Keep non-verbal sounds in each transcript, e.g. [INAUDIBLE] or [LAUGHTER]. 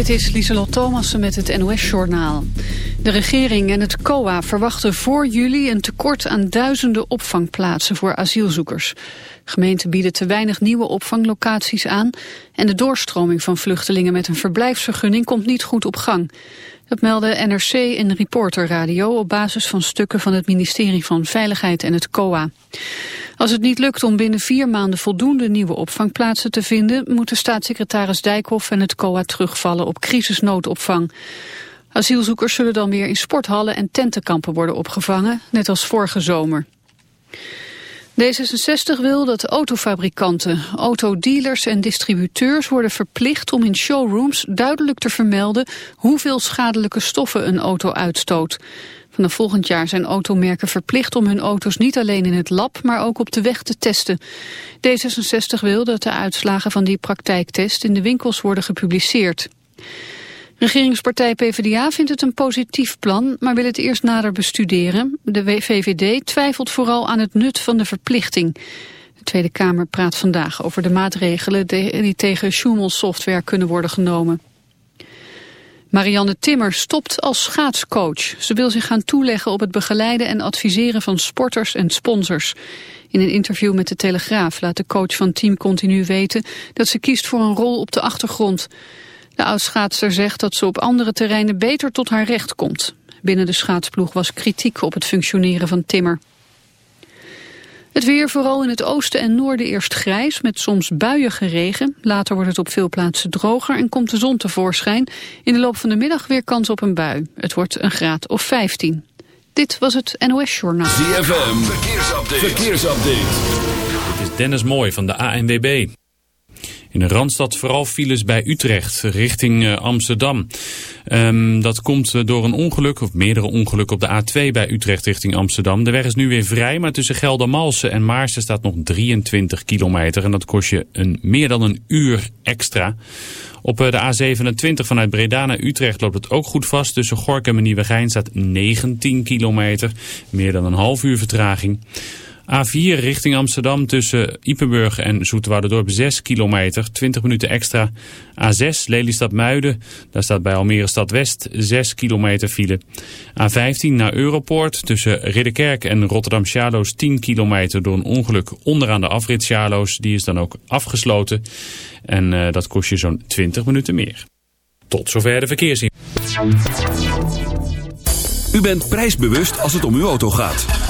Dit is Lieselot Thomassen met het NOS-journaal. De regering en het COA verwachten voor juli een tekort aan duizenden opvangplaatsen voor asielzoekers. Gemeenten bieden te weinig nieuwe opvanglocaties aan... en de doorstroming van vluchtelingen met een verblijfsvergunning komt niet goed op gang. Dat meldde NRC en Reporter Radio op basis van stukken van het ministerie van Veiligheid en het COA. Als het niet lukt om binnen vier maanden voldoende nieuwe opvangplaatsen te vinden, moeten staatssecretaris Dijkhoff en het COA terugvallen op crisisnoodopvang. Asielzoekers zullen dan weer in sporthallen en tentenkampen worden opgevangen, net als vorige zomer. D66 wil dat autofabrikanten, autodealers en distributeurs worden verplicht om in showrooms duidelijk te vermelden hoeveel schadelijke stoffen een auto uitstoot. Vanaf volgend jaar zijn automerken verplicht om hun auto's niet alleen in het lab, maar ook op de weg te testen. D66 wil dat de uitslagen van die praktijktest in de winkels worden gepubliceerd. Regeringspartij PvdA vindt het een positief plan, maar wil het eerst nader bestuderen. De VVD twijfelt vooral aan het nut van de verplichting. De Tweede Kamer praat vandaag over de maatregelen die tegen Schumel software kunnen worden genomen. Marianne Timmer stopt als schaatscoach. Ze wil zich gaan toeleggen op het begeleiden en adviseren van sporters en sponsors. In een interview met de Telegraaf laat de coach van Team Continu weten dat ze kiest voor een rol op de achtergrond. De oudschaatster zegt dat ze op andere terreinen beter tot haar recht komt. Binnen de schaatsploeg was kritiek op het functioneren van Timmer. Het weer vooral in het oosten en noorden eerst grijs met soms buiige regen. Later wordt het op veel plaatsen droger en komt de zon tevoorschijn. In de loop van de middag weer kans op een bui. Het wordt een graad of 15. Dit was het NOS Journaal. ZFM, verkeersupdate. verkeersupdate. Dit is Dennis Mooi van de ANWB. In de Randstad vooral files bij Utrecht richting uh, Amsterdam. Um, dat komt uh, door een ongeluk, of meerdere ongelukken op de A2 bij Utrecht richting Amsterdam. De weg is nu weer vrij, maar tussen Geldermalsen en Maarsen staat nog 23 kilometer. En dat kost je een, meer dan een uur extra. Op uh, de A27 vanuit Breda naar Utrecht loopt het ook goed vast. Tussen Gorkum en Nieuwegein staat 19 kilometer. Meer dan een half uur vertraging. A4 richting Amsterdam tussen Ipenburg en Zoeterwouderdorp 6 kilometer, 20 minuten extra. A6 Lelystad-Muiden, daar staat bij Almere Stad West 6 kilometer file. A15 naar Europoort tussen Ridderkerk en Rotterdam-Charloes 10 kilometer door een ongeluk onderaan de afrit Charloes. Die is dan ook afgesloten en uh, dat kost je zo'n 20 minuten meer. Tot zover de verkeersin. U bent prijsbewust als het om uw auto gaat.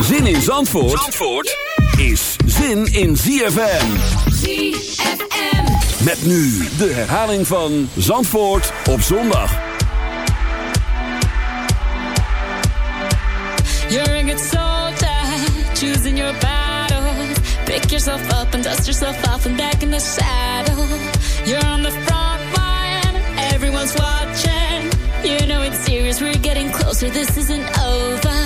Zin in Zandvoort, Zandvoort is zin in ZFM. ZFM. Met nu de herhaling van Zandvoort op zondag. You're a good soldier, choosing your battles. Pick yourself up and dust yourself off and back in the saddle. You're on the front line, everyone's watching. You know it's serious, we're getting closer, this isn't over.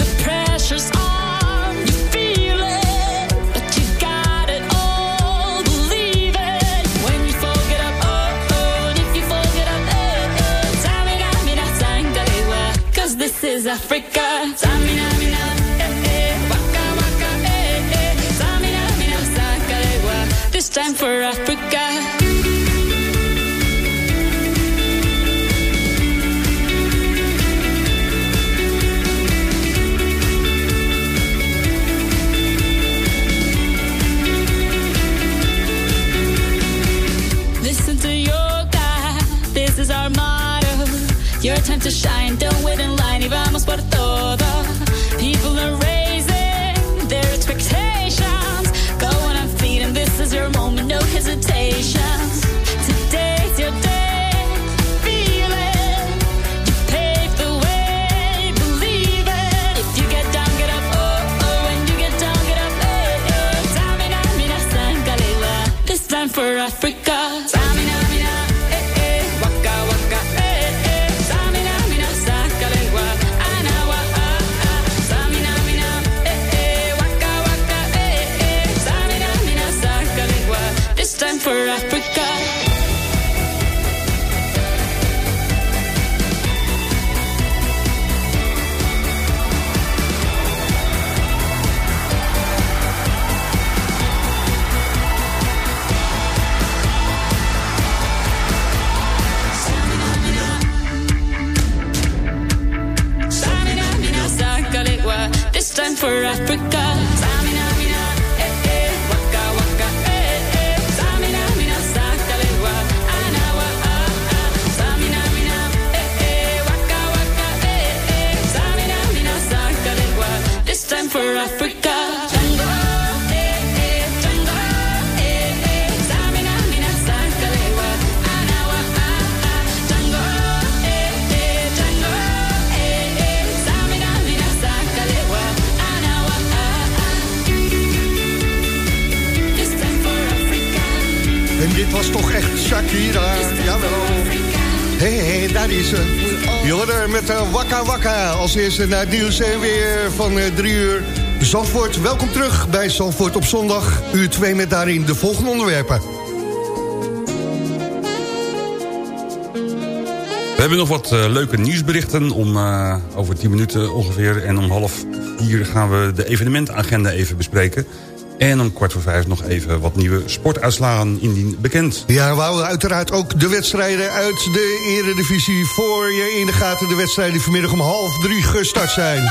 The pressure's on, you feel it, but you got it all, believe it. When you fall, get up, oh, oh, if you fall, get up, sangalewa, cause this is Africa. Tamina, mina, eh, eh, waka, waka, eh, eh. Tamina, mina, this time for Africa. time to shine. Don't wait in line y vamos por todo. People are raising their expectations. Go on and feed them. This is your moment. No hesitations. for Africa. als naar het nieuws en weer van eh, drie uur. Zandvoort, welkom terug bij Zandvoort op zondag. Uur 2 met daarin de volgende onderwerpen. We hebben nog wat eh, leuke nieuwsberichten om eh, over 10 minuten ongeveer. En om half vier gaan we de evenementagenda even bespreken. En om kwart voor vijf nog even wat nieuwe sportuitslagen indien bekend. Ja, we houden uiteraard ook de wedstrijden uit de eredivisie voor je in de gaten. De wedstrijden die vanmiddag om half drie gestart zijn.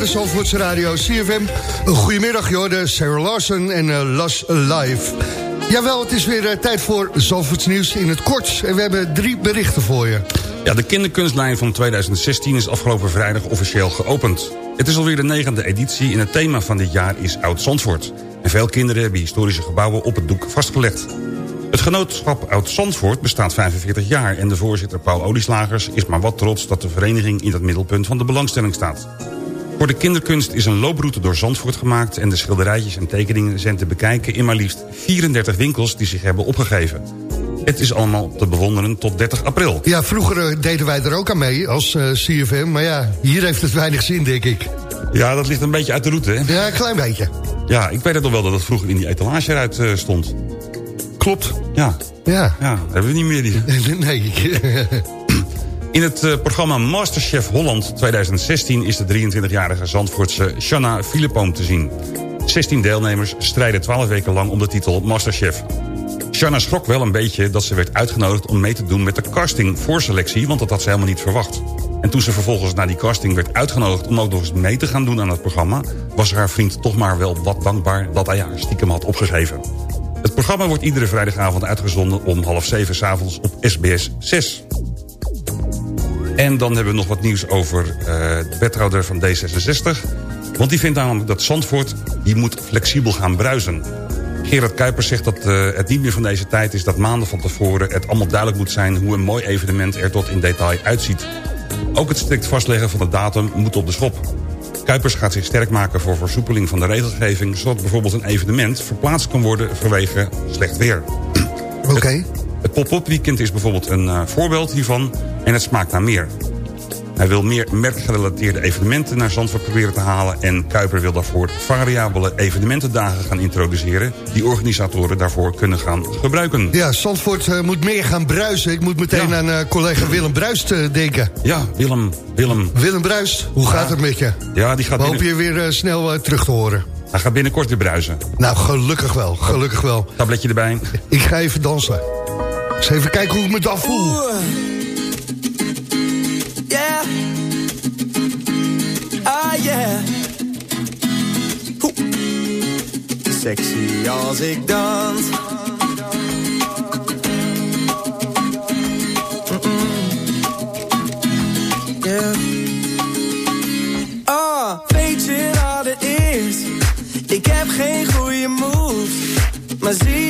De Zandvoortse radio CFM. Goedemiddag, joh, de Sarah Larsen en uh, Las Live. Jawel, het is weer uh, tijd voor Zandvoorts nieuws in het kort. En we hebben drie berichten voor je. Ja, de kinderkunstlijn van 2016 is afgelopen vrijdag officieel geopend. Het is alweer de negende editie en het thema van dit jaar is Oud-Zandvoort. En veel kinderen hebben historische gebouwen op het doek vastgelegd. Het genootschap Oud-Zandvoort bestaat 45 jaar... en de voorzitter Paul Olieslagers is maar wat trots... dat de vereniging in het middelpunt van de belangstelling staat. Voor de kinderkunst is een looproute door Zandvoort gemaakt... en de schilderijtjes en tekeningen zijn te bekijken... in maar liefst 34 winkels die zich hebben opgegeven. Het is allemaal te bewonderen tot 30 april. Ja, vroeger eh, deden wij er ook aan mee als uh, CFM. Maar ja, hier heeft het weinig zin, denk ik. Ja, dat ligt een beetje uit de route, hè? Ja, een klein beetje. Ja, ik weet het nog wel dat het vroeger in die etalage eruit uh, stond. Klopt. Ja. Ja. Ja, hebben we niet meer die. [LAUGHS] nee. [LAUGHS] In het uh, programma Masterchef Holland 2016 is de 23-jarige Zandvoortse Shanna Philippoom te zien. 16 deelnemers strijden 12 weken lang om de titel Masterchef. Shanna schrok wel een beetje dat ze werd uitgenodigd om mee te doen met de casting voorselectie, want dat had ze helemaal niet verwacht. En toen ze vervolgens naar die casting werd uitgenodigd om ook nog eens mee te gaan doen aan het programma, was haar vriend toch maar wel wat dankbaar dat hij haar stiekem had opgegeven. Het programma wordt iedere vrijdagavond uitgezonden om half zeven s'avonds op SBS 6. En dan hebben we nog wat nieuws over uh, de wethouder van D66. Want die vindt namelijk dat Zandvoort die moet flexibel gaan bruisen. Gerard Kuipers zegt dat uh, het niet meer van deze tijd is... dat maanden van tevoren het allemaal duidelijk moet zijn... hoe een mooi evenement er tot in detail uitziet. Ook het strikt vastleggen van de datum moet op de schop. Kuipers gaat zich sterk maken voor versoepeling van de regelgeving... zodat bijvoorbeeld een evenement verplaatst kan worden vanwege slecht weer. Oké. Okay. Het, pop-up weekend is bijvoorbeeld een uh, voorbeeld hiervan... en het smaakt naar meer. Hij wil meer merkgerelateerde evenementen naar Zandvoort proberen te halen... en Kuiper wil daarvoor variabele evenementendagen gaan introduceren... die organisatoren daarvoor kunnen gaan gebruiken. Ja, Zandvoort uh, moet meer gaan bruisen. Ik moet meteen ja. aan uh, collega Willem Bruist uh, denken. Ja, Willem, Willem. Willem Bruist, hoe ja. gaat het met je? Ja, die gaat We binnen... hoop je weer snel terug te horen. Hij gaat binnenkort weer bruisen. Nou, gelukkig wel, gelukkig wel. Tabletje erbij. [LAUGHS] Ik ga even dansen. Eens even kijken hoe ik me dan voel. Oeh. Yeah. Ah, yeah. Oeh. Sexy als ik dans. Oh, weet je wat het is? Ik heb geen goede moves. Maar zie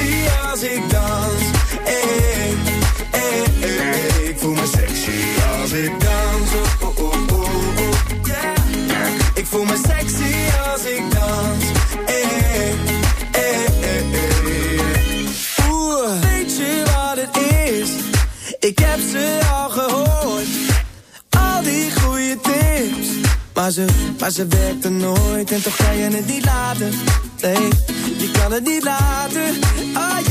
als ik dans. Hey, hey, hey, ik voel me sexy als ik dans. Oh, oh, oh, oh, yeah. Ik voel me sexy als ik dans. Hey. Oeh, weet je wat het is? Ik heb ze al gehoord. Al die goede tips. Maar ze, maar ze werkte nooit en toch kan je het niet laten. Nee, je kan het niet laten. Oh yeah.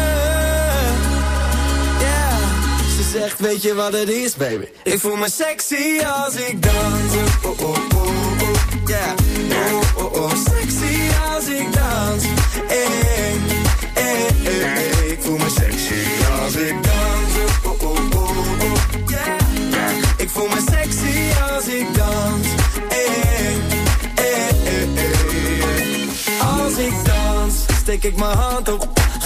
Zegt, weet je wat het is, baby? Ik voel me sexy als ik dans. Oh, oh, oh. Yeah. Oh, oh. Sexy als ik dans. Hey, hey, hey. Ik voel me sexy als ik dans. Yeah. Ik voel me sexy als ik dans. Als ik dans, steek ik mijn hand op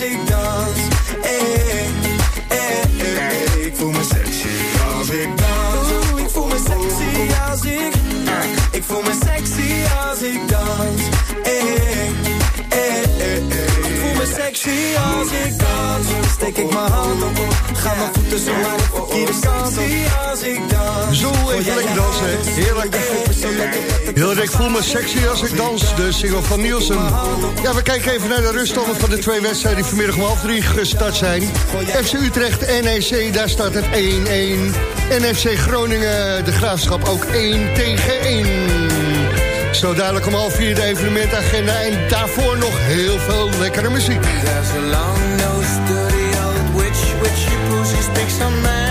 Ik dans. Eh, eh, eh. Ik voel me sexy als ik dans. Ik voel me sexy als ik... Ik voel me sexy als ik dans. Ik voel me sexy als ik dans. Steek ik mijn hand op. Ga mijn voeten zo maar kant Zo, even lekker dansen. Heerlijk. Heel ik voel me sexy als ik dans. De single van Nielsen. Ja, we kijken even naar de ruststanden van de twee wedstrijden... die vanmiddag om half drie gestart zijn. FC Utrecht, NEC, daar staat het 1-1. NFC Groningen, de Graafschap ook 1 tegen 1. Zo dadelijk om half vier de evenementagenda... en daarvoor nog heel veel lekkere muziek. There's a long nose, dirty old witch, speaks a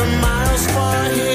seven and a miles far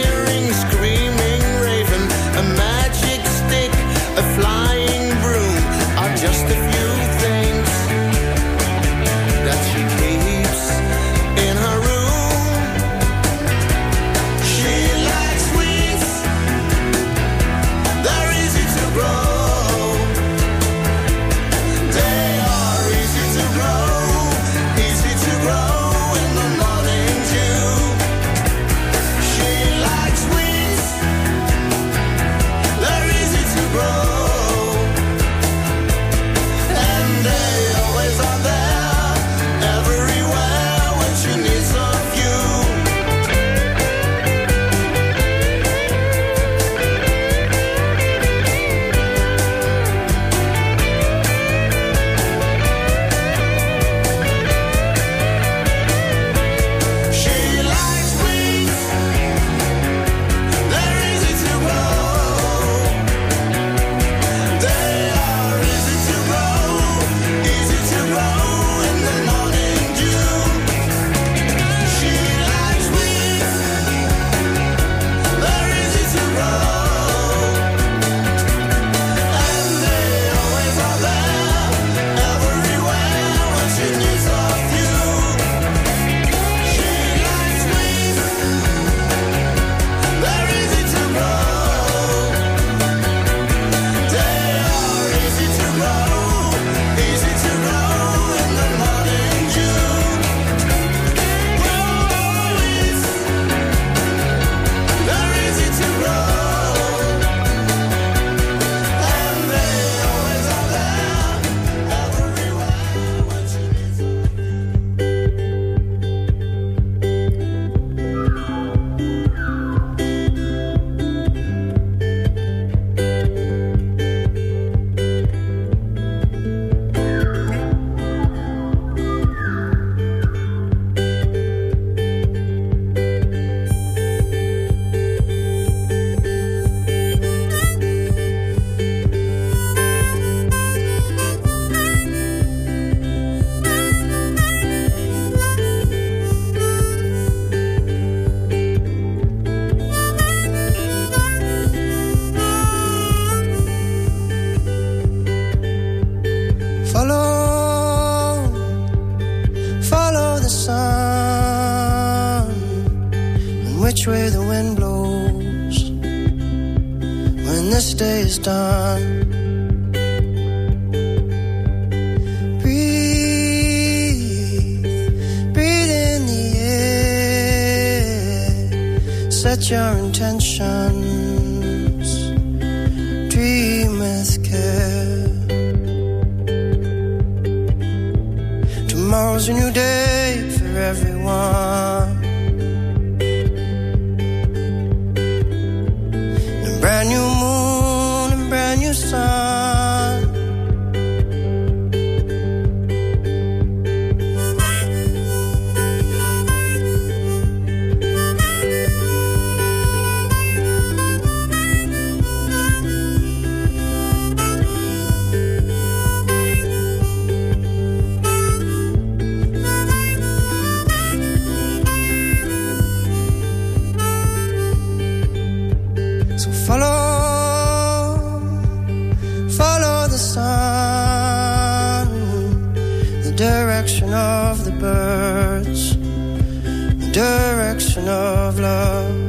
So follow, follow the sun, the direction of the birds, the direction of love.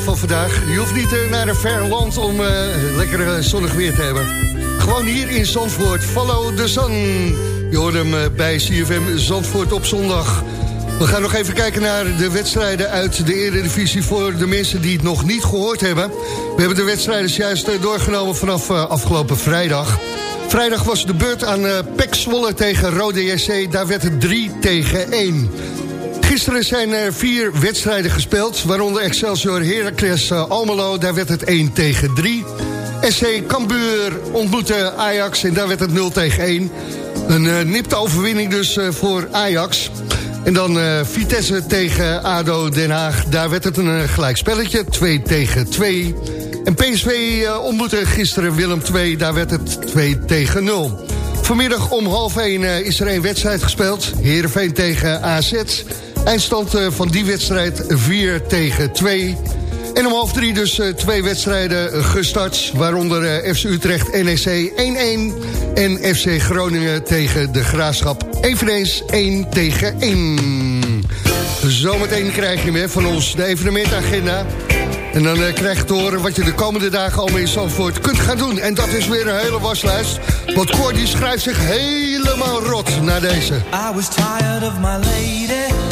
Van vandaag. Je hoeft niet eh, naar een ver land om eh, lekker eh, zonnig weer te hebben. Gewoon hier in Zandvoort, follow the sun. Je hoort hem eh, bij CFM Zandvoort op zondag. We gaan nog even kijken naar de wedstrijden uit de Eredivisie... voor de mensen die het nog niet gehoord hebben. We hebben de wedstrijden juist eh, doorgenomen vanaf eh, afgelopen vrijdag. Vrijdag was de beurt aan Pek Zwolle tegen Rode JC. Daar werd het 3 tegen 1. Gisteren zijn er vier wedstrijden gespeeld, waaronder Excelsior Heracles eh, Almelo. Daar werd het 1 tegen 3. SC Cambuur ontmoette Ajax en daar werd het 0 tegen 1. Een uh, nipte overwinning dus uh, voor Ajax. En dan uh, Vitesse tegen ADO Den Haag. Daar werd het een uh, gelijkspelletje, 2 tegen 2. En PSV uh, ontmoette gisteren Willem 2, daar werd het 2 tegen 0. Vanmiddag om half 1 uh, is er een wedstrijd gespeeld. Heerenveen tegen AZ. Eindstand uh, van die wedstrijd 4 tegen 2. En om half 3 dus uh, twee wedstrijden gestart. Waaronder uh, FC Utrecht NEC 1-1. En FC Groningen tegen de Graafschap eveneens 1 tegen 1. Zometeen krijg je meer van ons de evenementagenda. En dan krijg je te horen wat je de komende dagen allemaal in Zandvoort kunt gaan doen. En dat is weer een hele waslijst. Want Cor die schrijft zich helemaal rot naar deze. I was tired of my lady.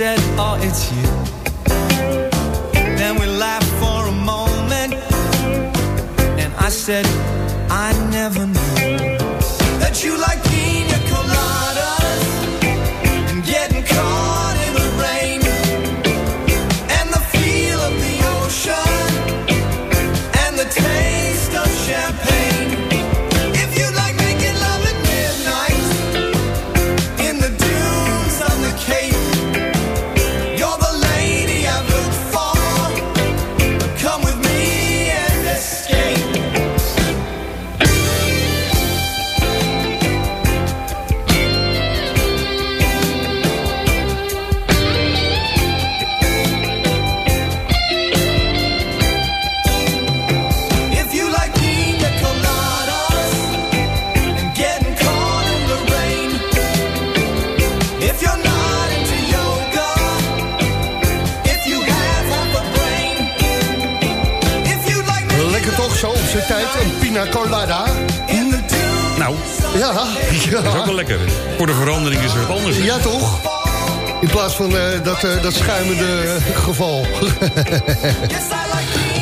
said, "Oh, it's you." Then we laughed for a moment, and I said, "I never knew that you like Ja, dat is ook wel lekker. Voor de verandering is er wat anders. Ja, toch? In plaats van eh, dat, eh, dat schuimende geval. [LAUGHS]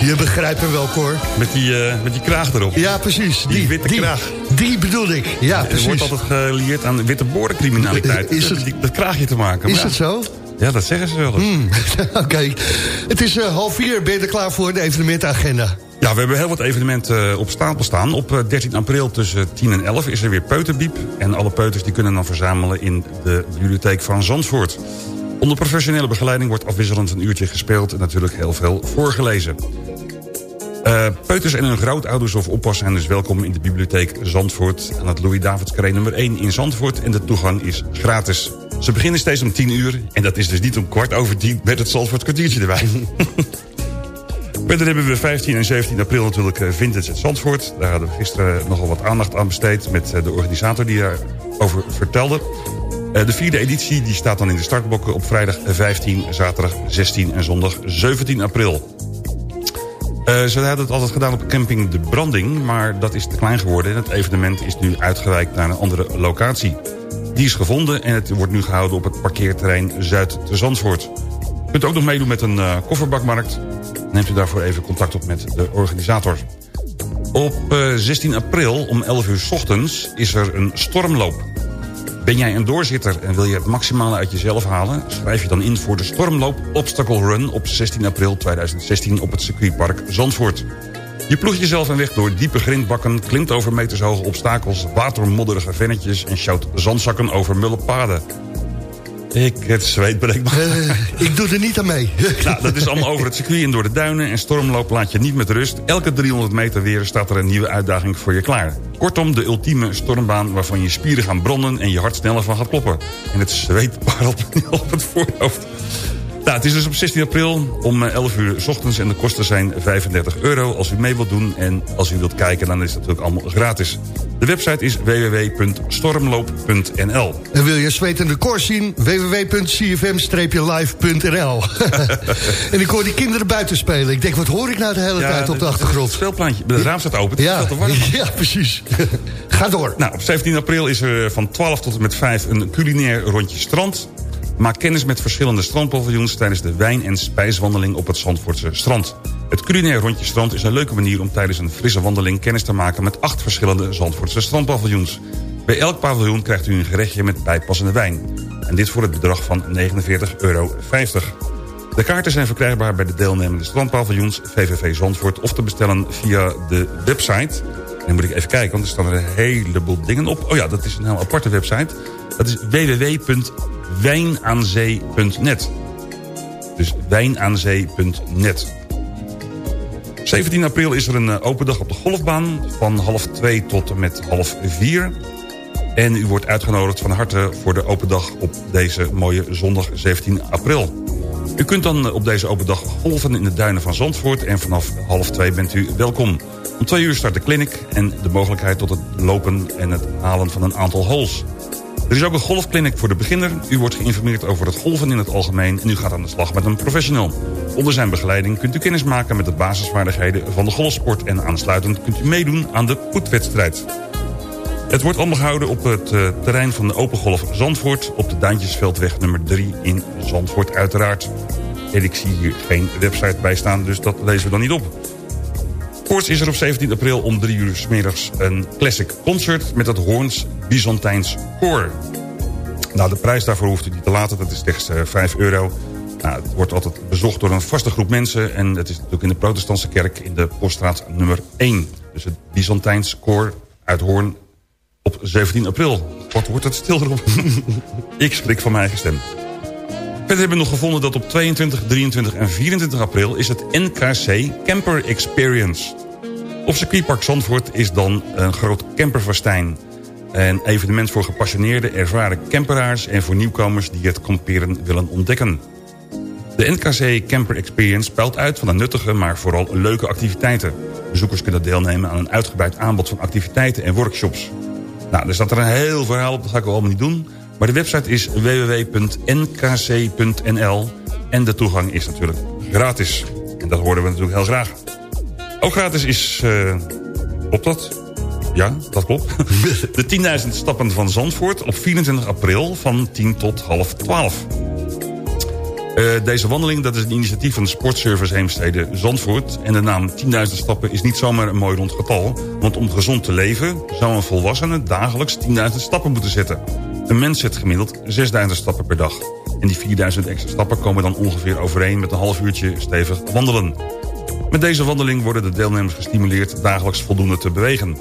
Je begrijpt hem wel, Cor. Met die, eh, met die kraag erop. Ja, precies. Die witte kraag. Die bedoel ik. Ja, Er precies. wordt altijd gelieerd aan witte boordencriminaliteit. Is het- dat kraagje te maken. Is het zo? Ja, dat zeggen ze wel eens. [LAUGHS] Oké. Het is half vier. Ben je er klaar voor de evenementagenda? Ja, we hebben heel wat evenementen eh, op stapel staan. Op eh, 13 april tussen 10 en 11 is er weer Peuterbiep. En alle peuters die kunnen dan verzamelen in de bibliotheek van Zandvoort. Onder professionele begeleiding wordt afwisselend een uurtje gespeeld... en natuurlijk heel veel voorgelezen. Eh, peuters en hun grootouders of oppas zijn dus welkom in de bibliotheek Zandvoort... aan het Louis-Davids Carré nummer 1 in Zandvoort. En de toegang is gratis. Ze beginnen steeds om 10 uur. En dat is dus niet om kwart over 10 met het Zandvoort kwartiertje erbij. [LAUGHS] Verder hebben we 15 en 17 april natuurlijk eh, Vintage het Zandvoort. Daar hadden we gisteren nogal wat aandacht aan besteed... met eh, de organisator die daarover vertelde. Eh, De vierde editie die staat dan in de startblokken op vrijdag 15, zaterdag 16 en zondag 17 april. Ze hadden het altijd gedaan op camping De Branding... maar dat is te klein geworden en het evenement is nu uitgewijkt naar een andere locatie. Die is gevonden en het wordt nu gehouden op het parkeerterrein Zuid te Zandvoort. U kunt ook nog meedoen met een eh, kofferbakmarkt. Neemt u daarvoor even contact op met de organisator. Op eh, 16 april om 11 uur ochtends is er een stormloop. Ben jij een doorzitter en wil je het maximale uit jezelf halen... schrijf je dan in voor de stormloop Obstacle Run op 16 april 2016 op het circuitpark Zandvoort. Je ploegt jezelf een weg door diepe grindbakken... klimt over metershoge obstakels, watermodderige vennetjes... en sjouwt zandzakken over mulle paden. Ik, het zweet breekt me. Eh, ik doe er niet aan mee. [LAUGHS] Nou, dat is allemaal over het circuit en door de duinen. En stormloop laat je niet met rust. Elke 300 meter weer staat er een nieuwe uitdaging voor je klaar. Kortom, de ultieme stormbaan waarvan je spieren gaan bronnen... en je hart sneller van gaat kloppen. En het zweet parelt me op het voorhoofd. Nou, het is dus op 16 april om eh, 11 uur s ochtends en de kosten zijn 35 euro. Als u mee wilt doen en als u wilt kijken, dan is het natuurlijk allemaal gratis. De website is www.stormloop.nl. En wil je zwetende koers zien? www.cfm-live.nl [LAUGHS] En ik hoor die kinderen buiten spelen. Ik denk, wat hoor ik nou de hele tijd op de achtergrond? Het speelplaatje, de raam staat open, Ja, te warm. [LAUGHS] ja, precies. Ga door. Nou, op 17 april is er van 12 tot en met 5 een culinair rondje strand. Maak kennis met verschillende strandpaviljoens... tijdens de wijn- en spijswandeling op het Zandvoortse strand. Het culinair rondje strand is een leuke manier... om tijdens een frisse wandeling kennis te maken... met acht verschillende Zandvoortse strandpaviljoens. Bij elk paviljoen krijgt u een gerechtje met bijpassende wijn. En dit voor het bedrag van 49,50 euro. De kaarten zijn verkrijgbaar bij de deelnemende strandpaviljoens... VVV Zandvoort of te bestellen via de website... En dan moet ik even kijken, want er staan er een heleboel dingen op. Oh ja, dat is een heel aparte website. Dat is www.wijnaanzee.net. Dus wijnaanzee.net. 17 april is er een eh, open dag op de golfbaan... van half 2 tot en met half 4. En u wordt uitgenodigd van harte voor de open dag... op deze mooie zondag 17 april. U kunt dan eh, op deze open dag golven in de duinen van Zandvoort... en vanaf half 2 bent u welkom. Om 2 uur start de clinic en de mogelijkheid tot het lopen... en het halen van een aantal holes. Er is ook een golfclinic voor de beginner. U wordt geïnformeerd over het golven in het algemeen... en u gaat aan de slag met een professional. Onder zijn begeleiding kunt u kennis maken met de basisvaardigheden van de golfsport... en aansluitend kunt u meedoen aan de poetwedstrijd. Het wordt allemaal gehouden op het eh, terrein van de Open Golf Zandvoort... op de Duintjesveldweg nummer 3 in Zandvoort uiteraard. En ik zie hier geen website bij staan, dus dat lezen we dan niet op. Voorts is er op 17 april om 3 uur 's middags een classic concert... met het Hoorns Byzantijns Koor. Nou, de prijs daarvoor hoeft u niet te laten, dat is slechts eh, 5 euro. Nou, het wordt altijd bezocht door een vaste groep mensen... en het is natuurlijk in de protestantse kerk in de poststraat nummer 1. Dus het Byzantijns Koor uit Hoorn op 17 april. Wat wordt het stil erop? [LAUGHS] Ik schrik van mijn eigen stem. Verder hebben we nog gevonden dat op 22, 23 en 24 april... is het NKC Camper Experience. Op circuitpark Zandvoort is dan een groot camperfestijn. Een evenement voor gepassioneerde, ervaren camperaars... en voor nieuwkomers die het kamperen willen ontdekken. De NKC Camper Experience spelt uit van een nuttige, maar vooral leuke activiteiten. Bezoekers kunnen deelnemen aan een uitgebreid aanbod van activiteiten en workshops. Nou, er staat er een heel verhaal op, dat ga ik wel allemaal niet doen. Maar de website is www.nkc.nl en de toegang is natuurlijk gratis. En dat horen we natuurlijk heel graag. Ook gratis is, uh, klopt dat? Ja, dat klopt. [LAUGHS] De 10.000 stappen van Zandvoort op 24 april van 10 tot half 12. Uh, deze wandeling dat is een initiatief van de Sportservice Heemstede Zandvoort. En de naam 10.000 stappen is niet zomaar een mooi rond getal. Want om gezond te leven zou een volwassene dagelijks 10.000 stappen moeten zetten. Een mens zet gemiddeld 6.000 stappen per dag. En die 4.000 extra stappen komen dan ongeveer overeen met een half uurtje stevig wandelen. Met deze wandeling worden de deelnemers gestimuleerd dagelijks voldoende te bewegen.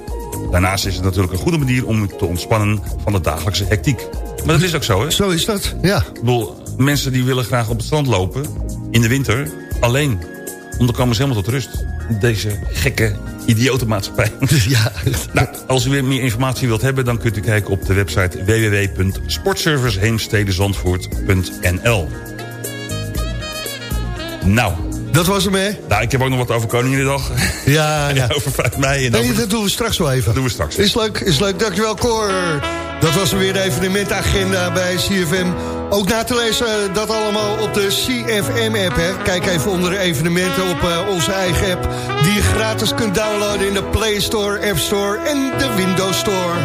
Daarnaast is het natuurlijk een goede manier om te ontspannen van de dagelijkse hectiek. Maar dat is ook zo, hè? Zo is dat, ja. Ik bedoel, mensen die willen graag op het strand lopen, in de winter, alleen. Want dan komen ze helemaal tot rust. Deze gekke idiotenmaatschappij. [LAUGHS] Ja. Nou, als u weer meer informatie wilt hebben... dan kunt u kijken op de website www.sportserviceheemstedenzandvoort.nl Nou. Dat was hem, hè? Nou, ik heb ook nog wat over Koninginnedag. Ja, [LAUGHS] ja. over 5 mei. En Nee, over... dat doen we straks wel even. Dat doen we straks. Is leuk, is leuk. Dankjewel, Cor. Dat was weer de evenementagenda bij CFM. Ook na te lezen eh, dat allemaal op de CFM-app. Kijk even onder de evenementen op uh, onze eigen app... die je gratis kunt downloaden in de Play Store, App Store en de Windows Store.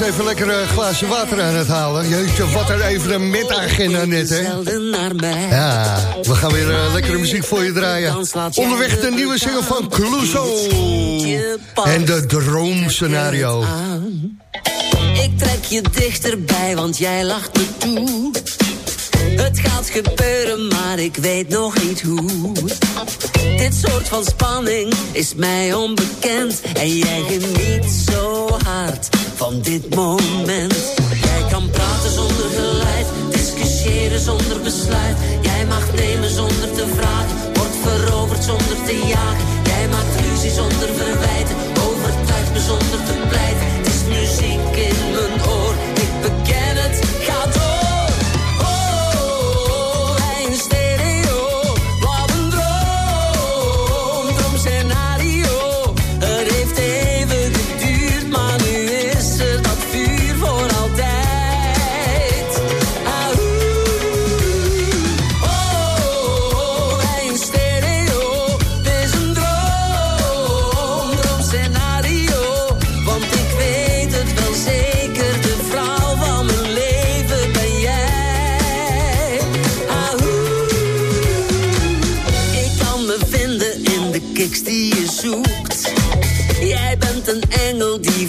Is even lekker een glaasje water aan het halen. Jeetje, wat een evenementagenda net, hè? Ja, we gaan weer uh, lekkere muziek voor je draaien. Onderweg de nieuwe single van Clouseau. En de droomscenario. Ik trek je dichterbij, want jij lacht me toe. Het gaat gebeuren, maar ik weet nog niet hoe. Dit soort van spanning is mij onbekend. En jij geniet zo hard van dit moment. Jij kan praten zonder geluid, discussiëren zonder besluit. Jij mag nemen zonder te vragen, wordt veroverd zonder te jagen. Jij maakt ruzie zonder verwijten, overtuigt me zonder te pleiten.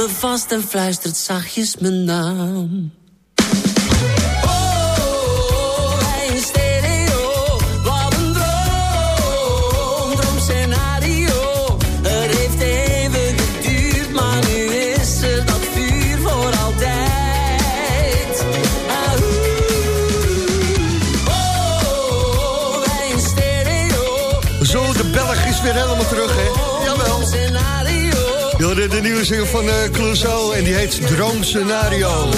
Me vast en fluistert zachtjes mijn naam. Nieuwe single van uh, Clouseau en die heet Droomscenario.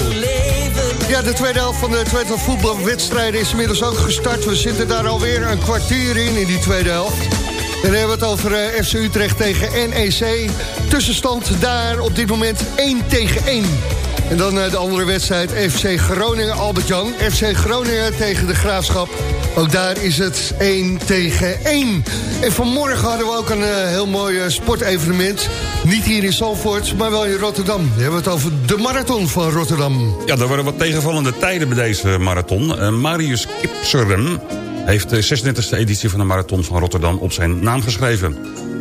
Ja, de tweede helft van de tweede voetbalwedstrijden is inmiddels ook gestart. We zitten daar alweer een kwartier in, in die tweede helft. En dan hebben we het over eh, FC Utrecht tegen NEC. Tussenstand daar op dit moment 1 tegen 1. En dan eh, de andere wedstrijd FC Groningen, Albert-Jan. FC Groningen tegen de Graafschap. Ook daar is het 1 tegen 1. En vanmorgen hadden we ook een eh, heel mooi eh, sportevenement. Niet hier in Zalvoort, maar wel in Rotterdam. Dan hebben we het over de marathon van Rotterdam. Ja, er waren wat tegenvallende tijden bij deze marathon. Marius Kipserem heeft de 36e editie van de marathon van Rotterdam op zijn naam geschreven.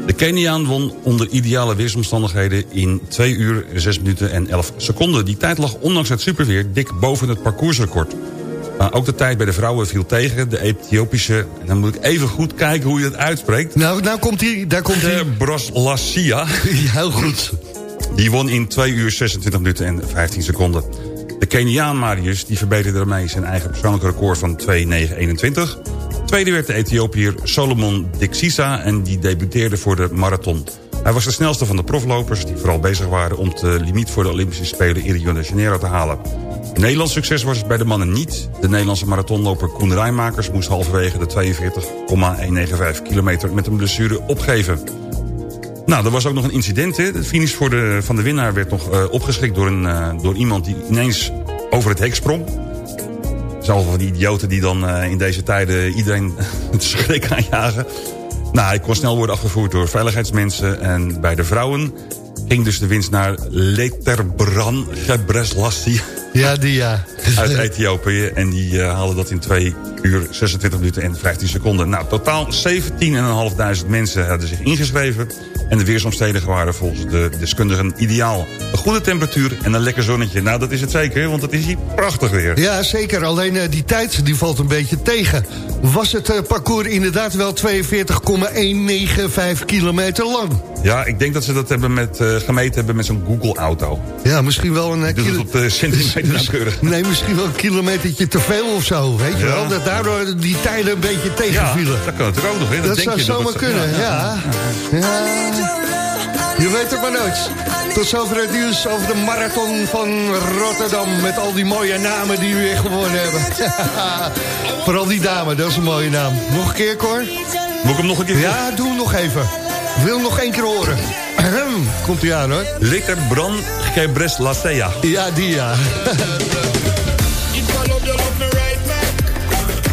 De Keniaan won onder ideale weersomstandigheden in 2 uur 6 minuten en 11 seconden. Die tijd lag ondanks het superweer dik boven het parcoursrecord. Maar ook de tijd bij de vrouwen viel tegen. De Ethiopische, en dan moet ik even goed kijken hoe je het uitspreekt. Nou, nou komt hij, daar komt hij. Broslassia. [LAUGHS] Heel goed. Die won in 2 uur 26 minuten en 15 seconden. De Keniaan Marius die verbeterde daarmee zijn eigen persoonlijke record van 2.921. Tweede werd de Ethiopiër Solomon Dixisa en die debuteerde voor de marathon. Hij was de snelste van de proflopers die vooral bezig waren om de limiet voor de Olympische Spelen in Rio de Janeiro te halen. Nederlands succes was het bij de mannen niet. De Nederlandse marathonloper Koen Rijmakers moest halverwege de 42,195 kilometer met een blessure opgeven. Nou, er was ook nog een incident. Hè. De finish voor de, van de winnaar werd nog uh, opgeschrikt door, een, uh, door iemand die ineens over het hek sprong. Zelfs van die idioten die dan uh, in deze tijden iedereen [LAUGHS] het schrik aanjagen. Nou, hij kon snel worden afgevoerd door veiligheidsmensen. En bij de vrouwen ging dus de winst naar Leterbran Gebreslassie. Ja, die ja. Uit Ethiopië. En die uh, haalde dat in 2 uur 26 minuten en 15 seconden. Nou, totaal 17.500 mensen hadden zich ingeschreven. En de weersomstandigheden waren volgens de deskundigen ideaal. Een goede temperatuur en een lekker zonnetje. Nou, dat is het zeker, want het is hier prachtig weer. Ja, zeker. Alleen uh, die tijd die valt een beetje tegen. Was het uh, parcours inderdaad wel 42,195 kilometer lang? Ja, ik denk dat ze dat hebben met, uh, gemeten hebben met zo'n Google-auto. Ja, misschien wel een... Dus op de centimeter nauwkeurig. Nee, misschien wel een kilometertje te veel of zo, weet je wel? Dat daardoor die tijden een beetje tegenvielen. Ja, dat kan natuurlijk ook nog. Hè? Dat, dat zou je, zomaar kunnen, ja. Je weet het maar nooit. Tot zover het nieuws over de marathon van Rotterdam... met al die mooie namen die we weer gewonnen hebben. [LAUGHS] Vooral die dame, dat is een mooie naam. Nog een keer, Cor? Moet ik hem nog een keer? Ja, doe hem nog even. Wil nog één keer horen. [CLEARS THROAT] Komt hij aan, hoor. Lekker Bran Gebres Lasea. Ja, die ja. [LAUGHS]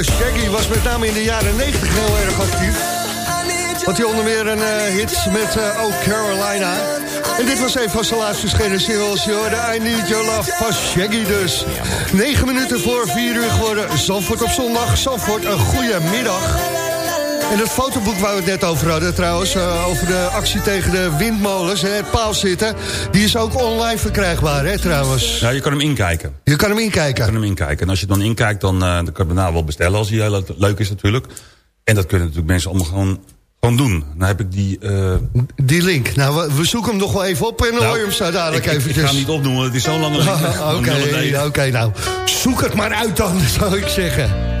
Shaggy was met name in de jaren 90 heel erg actief. Had hij onder meer een uh, hit met uh, Oh Carolina. En dit was een van zijn laatst verschenen singles. Je I Need Your Love van Shaggy dus. 9 minuten voor 4 uur geworden. Zandvoort op zondag. Zandvoort, een goede middag. En het fotoboek waar we het net over hadden trouwens... Uh, over de actie tegen de windmolens en het paal zitten... die is ook online verkrijgbaar, hè trouwens. Ja, je kan hem inkijken. Je kan hem inkijken. Je kan hem inkijken. En als je dan inkijkt, dan, uh, dan kan je hem wel bestellen... als hij heel leuk is natuurlijk. En dat kunnen natuurlijk mensen allemaal gewoon, gewoon doen. Dan heb ik die... Uh... Die link. Nou, we, zoeken hem nog wel even op en dan nou, hoor je hem zo dadelijk ik, eventjes. Ik ga hem niet opnoemen, het is zo'n lange link. [LAUGHS] Oké, oké, okay, nou. Zoek het maar uit dan, [LAUGHS] zou ik zeggen.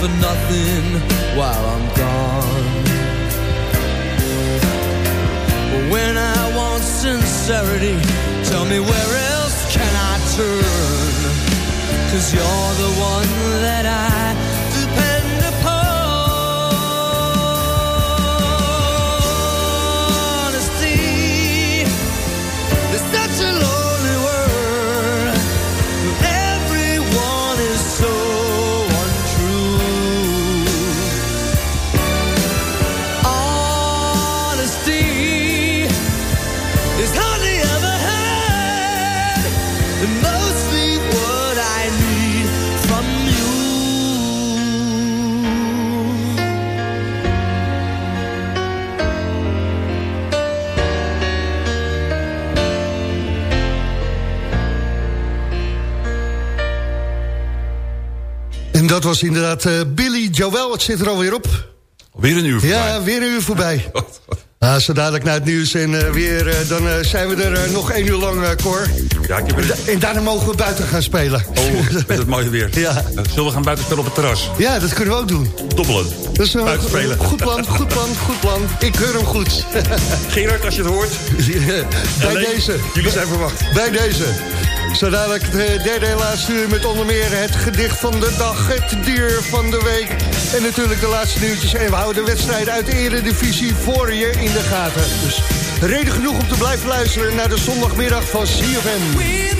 For nothing while I'm gone. When I want sincerity, tell me where else can I turn? Cause you're the one that I dat was inderdaad eh, Billy Joel. Het zit er alweer op. Weer een uur voorbij. Ja, weer een uur voorbij. [LAUGHS] Ah, zo dadelijk naar het nieuws en eh, weer, eh, dan zijn we er nog één uur lang, Cor. Ja, ik heb er... En daarna mogen we buiten gaan spelen. Oh, met het mooie weer. [LAUGHS] Ja. Zullen we gaan buiten spelen op het terras? Ja, dat kunnen we ook doen. Dobbelen. Dat is Buiten spelen. goed plan, goed plan, goed plan. Ik keur hem goed. Gerard, als je het hoort. [LAUGHS] Bij deze. Jullie zijn verwacht. Bij deze. Zo dadelijk het derde en laatste uur met onder meer het gedicht van de dag, het dier van de week. En natuurlijk de laatste nieuwtjes. En we houden de wedstrijden uit de eredivisie voor je in de gaten. Dus reden genoeg om te blijven luisteren naar de zondagmiddag van CFM.